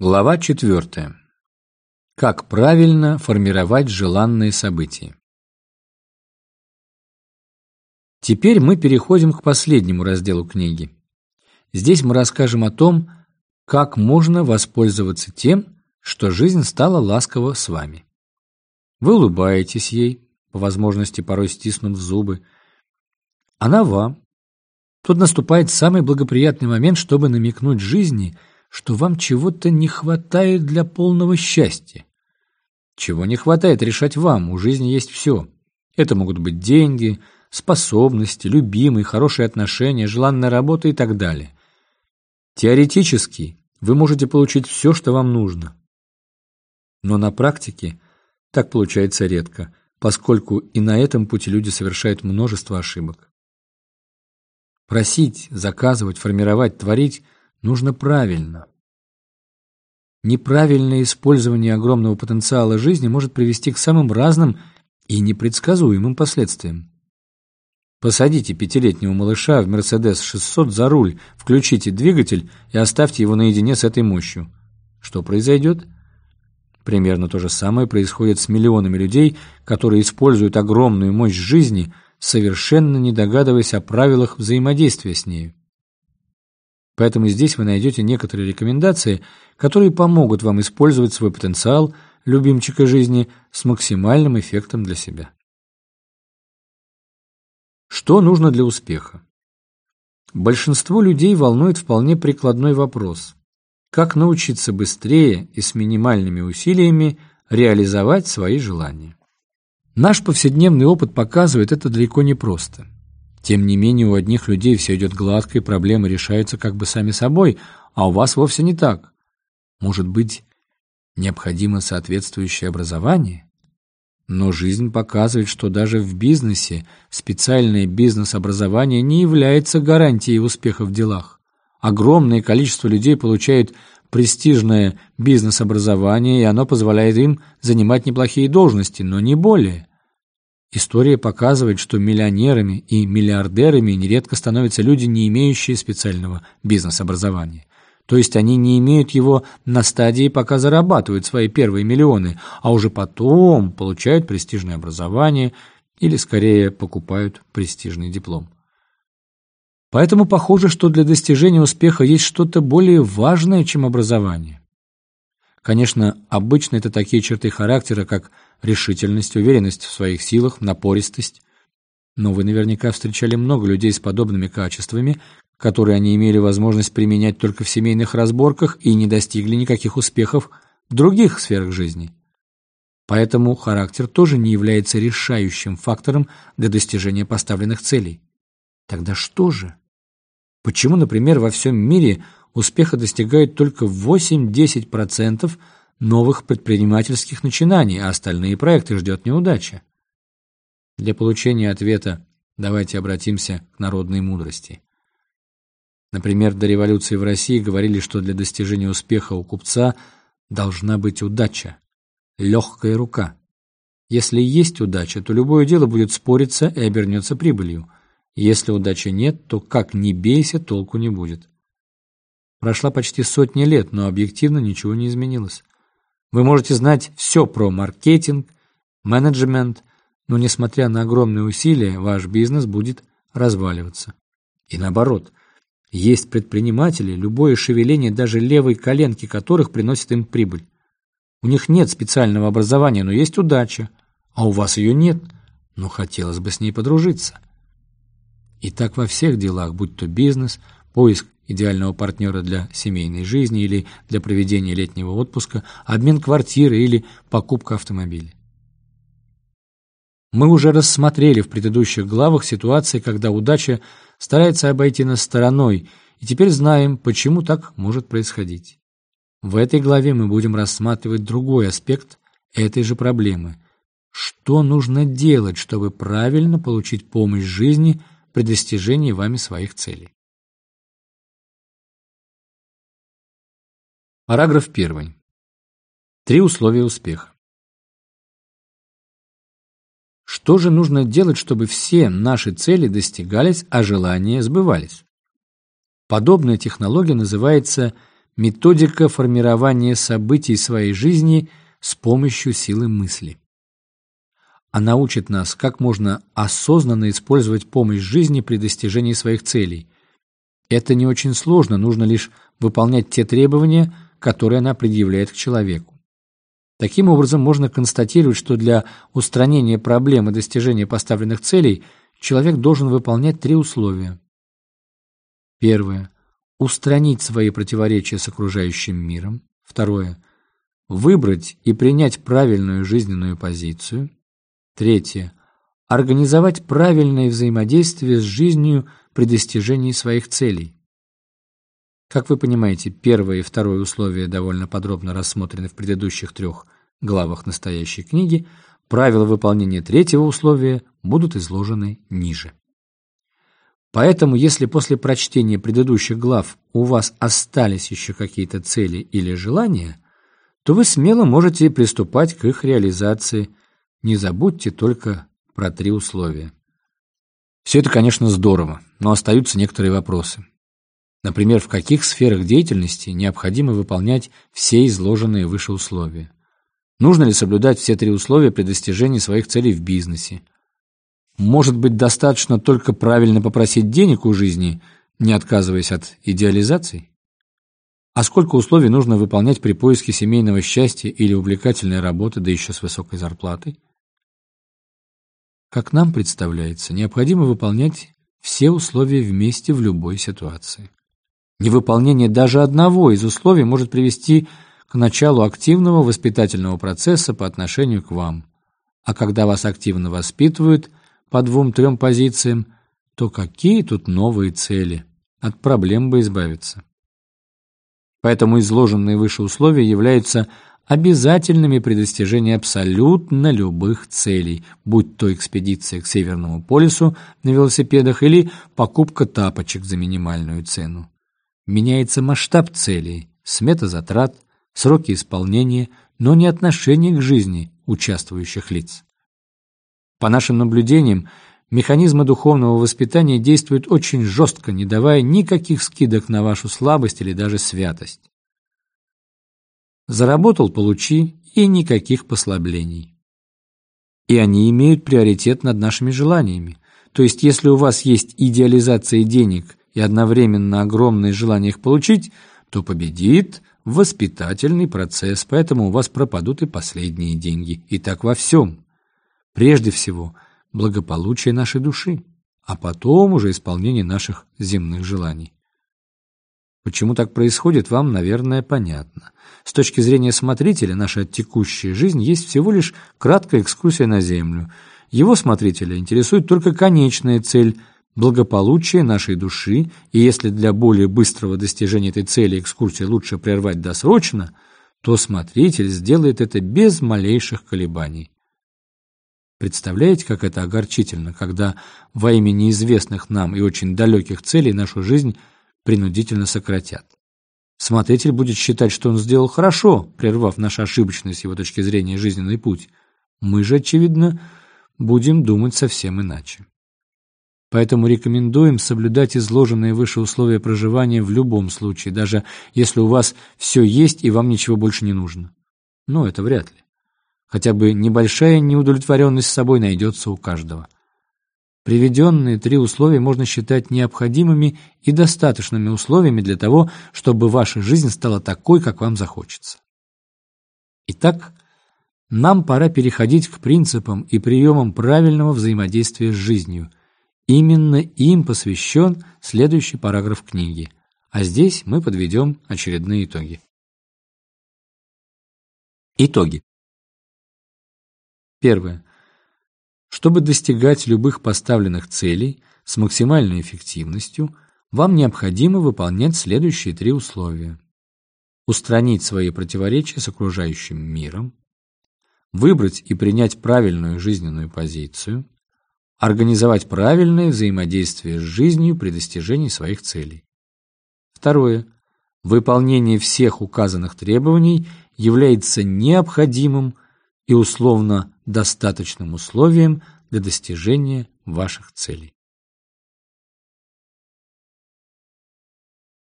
Глава 4. Как правильно формировать желанные события. Теперь мы переходим к последнему разделу книги. Здесь мы расскажем о том, как можно воспользоваться тем, что жизнь стала ласкова с вами. Вы улыбаетесь ей, по возможности порой стиснув зубы. Она вам. Тут наступает самый благоприятный момент, чтобы намекнуть жизни – что вам чего-то не хватает для полного счастья. Чего не хватает решать вам, у жизни есть все. Это могут быть деньги, способности, любимые, хорошие отношения, желанная работа и так далее. Теоретически вы можете получить все, что вам нужно. Но на практике так получается редко, поскольку и на этом пути люди совершают множество ошибок. Просить, заказывать, формировать, творить – нужно правильно. Неправильное использование огромного потенциала жизни может привести к самым разным и непредсказуемым последствиям. Посадите пятилетнего малыша в Мерседес 600 за руль, включите двигатель и оставьте его наедине с этой мощью. Что произойдет? Примерно то же самое происходит с миллионами людей, которые используют огромную мощь жизни, совершенно не догадываясь о правилах взаимодействия с нею. Поэтому здесь вы найдете некоторые рекомендации, которые помогут вам использовать свой потенциал любимчика жизни с максимальным эффектом для себя. Что нужно для успеха? Большинство людей волнует вполне прикладной вопрос. Как научиться быстрее и с минимальными усилиями реализовать свои желания? Наш повседневный опыт показывает это далеко не просто. Тем не менее, у одних людей все идет гладко, и проблемы решаются как бы сами собой, а у вас вовсе не так. Может быть, необходимо соответствующее образование? Но жизнь показывает, что даже в бизнесе специальное бизнес-образование не является гарантией успеха в делах. Огромное количество людей получает престижное бизнес-образование, и оно позволяет им занимать неплохие должности, но не более. История показывает, что миллионерами и миллиардерами нередко становятся люди, не имеющие специального бизнес-образования. То есть они не имеют его на стадии, пока зарабатывают свои первые миллионы, а уже потом получают престижное образование или, скорее, покупают престижный диплом. Поэтому похоже, что для достижения успеха есть что-то более важное, чем образование. Конечно, обычно это такие черты характера, как решительность, уверенность в своих силах, напористость. Но вы наверняка встречали много людей с подобными качествами, которые они имели возможность применять только в семейных разборках и не достигли никаких успехов в других сферах жизни. Поэтому характер тоже не является решающим фактором для достижения поставленных целей. Тогда что же? Почему, например, во всем мире успеха достигают только 8-10% новых предпринимательских начинаний, а остальные проекты ждет неудача. Для получения ответа давайте обратимся к народной мудрости. Например, до революции в России говорили, что для достижения успеха у купца должна быть удача, легкая рука. Если есть удача, то любое дело будет спориться и обернется прибылью. Если удачи нет, то как ни бейся, толку не будет. Прошла почти сотня лет, но объективно ничего не изменилось. Вы можете знать все про маркетинг, менеджмент, но несмотря на огромные усилия, ваш бизнес будет разваливаться. И наоборот, есть предприниматели, любое шевеление даже левой коленки которых приносит им прибыль. У них нет специального образования, но есть удача, а у вас ее нет, но хотелось бы с ней подружиться. И так во всех делах, будь то бизнес, поиск идеального партнера для семейной жизни или для проведения летнего отпуска, обмен квартиры или покупка автомобиля. Мы уже рассмотрели в предыдущих главах ситуации, когда удача старается обойти нас стороной, и теперь знаем, почему так может происходить. В этой главе мы будем рассматривать другой аспект этой же проблемы. Что нужно делать, чтобы правильно получить помощь жизни при достижении вами своих целей? Параграф 1. Три условия успеха. Что же нужно делать, чтобы все наши цели достигались, а желания сбывались? Подобная технология называется методика формирования событий своей жизни с помощью силы мысли. Она учит нас, как можно осознанно использовать помощь жизни при достижении своих целей. Это не очень сложно, нужно лишь выполнять те требования, которые она предъявляет к человеку. Таким образом, можно констатировать, что для устранения проблем и достижения поставленных целей человек должен выполнять три условия. Первое. Устранить свои противоречия с окружающим миром. Второе. Выбрать и принять правильную жизненную позицию. Третье. Организовать правильное взаимодействие с жизнью при достижении своих целей. Как вы понимаете, первое и второе условия довольно подробно рассмотрены в предыдущих трех главах настоящей книги, правила выполнения третьего условия будут изложены ниже. Поэтому, если после прочтения предыдущих глав у вас остались еще какие-то цели или желания, то вы смело можете приступать к их реализации – не забудьте только про три условия. Все это, конечно, здорово, но остаются некоторые вопросы. Например, в каких сферах деятельности необходимо выполнять все изложенные выше условия? Нужно ли соблюдать все три условия при достижении своих целей в бизнесе? Может быть, достаточно только правильно попросить денег у жизни, не отказываясь от идеализаций? А сколько условий нужно выполнять при поиске семейного счастья или увлекательной работы, да еще с высокой зарплатой? Как нам представляется, необходимо выполнять все условия вместе в любой ситуации. Невыполнение даже одного из условий может привести к началу активного воспитательного процесса по отношению к вам. А когда вас активно воспитывают по двум-трем позициям, то какие тут новые цели? От проблем бы избавиться. Поэтому изложенные выше условия являются обязательными при достижении абсолютно любых целей, будь то экспедиция к Северному полюсу на велосипедах или покупка тапочек за минимальную цену. Меняется масштаб целей, смета затрат, сроки исполнения, но не отношение к жизни участвующих лиц. По нашим наблюдениям, механизмы духовного воспитания действуют очень жестко, не давая никаких скидок на вашу слабость или даже святость. Заработал – получи, и никаких послаблений. И они имеют приоритет над нашими желаниями. То есть, если у вас есть идеализация денег и одновременно огромное желание их получить, то победит воспитательный процесс, поэтому у вас пропадут и последние деньги. И так во всем. Прежде всего, благополучие нашей души, а потом уже исполнение наших земных желаний. Почему так происходит, вам, наверное, понятно. С точки зрения смотрителя, наша текущая жизнь есть всего лишь краткая экскурсия на Землю. Его смотрителя интересует только конечная цель – благополучие нашей души, и если для более быстрого достижения этой цели экскурсии лучше прервать досрочно, то смотритель сделает это без малейших колебаний. Представляете, как это огорчительно, когда во имя неизвестных нам и очень далеких целей нашу жизнь – принудительно сократят. Смотритель будет считать, что он сделал хорошо, прервав наш ошибочный с его точки зрения жизненный путь. Мы же, очевидно, будем думать совсем иначе. Поэтому рекомендуем соблюдать изложенные выше условия проживания в любом случае, даже если у вас все есть и вам ничего больше не нужно. Но это вряд ли. Хотя бы небольшая неудовлетворенность собой найдется у каждого. Приведенные три условия можно считать необходимыми и достаточными условиями для того, чтобы ваша жизнь стала такой, как вам захочется. Итак, нам пора переходить к принципам и приемам правильного взаимодействия с жизнью. Именно им посвящен следующий параграф книги. А здесь мы подведем очередные итоги. Итоги. Первое. Чтобы достигать любых поставленных целей с максимальной эффективностью, вам необходимо выполнять следующие три условия. Устранить свои противоречия с окружающим миром, выбрать и принять правильную жизненную позицию, организовать правильное взаимодействие с жизнью при достижении своих целей. Второе. Выполнение всех указанных требований является необходимым и условно достаточным условием для достижения ваших целей.